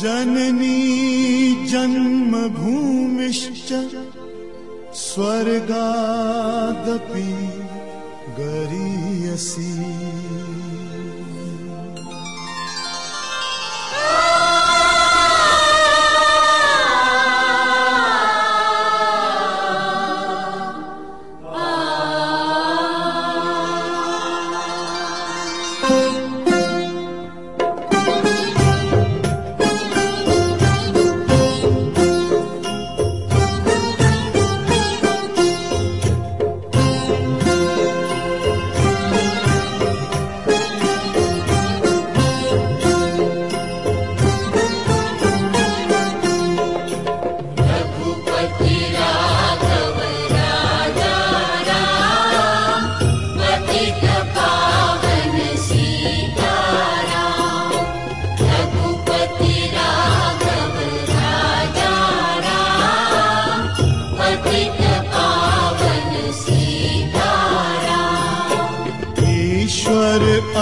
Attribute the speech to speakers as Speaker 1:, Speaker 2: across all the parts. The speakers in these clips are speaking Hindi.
Speaker 1: जननी जन्मभूमिश्च स्वर्गादपि गरीयसी।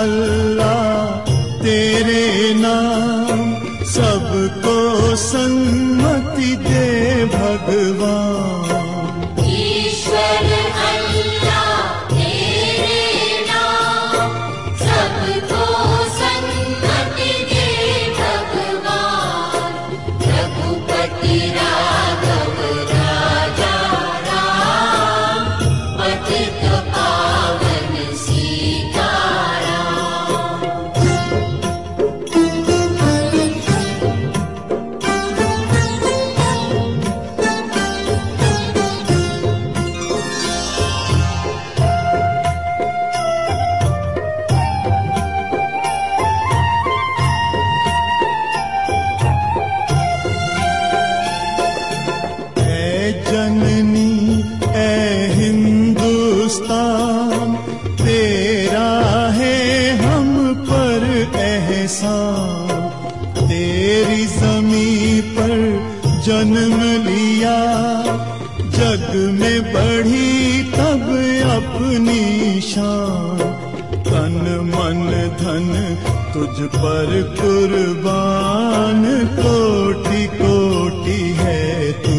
Speaker 1: अल्लाह तेरे नाम सबको संगति दे भगवान। जन्म लिया। जग में बढ़ी तब अपनी शान। तन मन धन तुझ पर कुर्बान। कोटि कोटि है
Speaker 2: तू।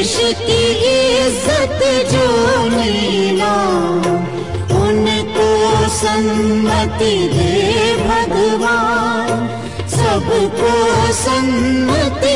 Speaker 3: देश की
Speaker 1: इज़्ज़त जो नीला उनको
Speaker 2: सन्मति दे भगवान। सबको सन्मति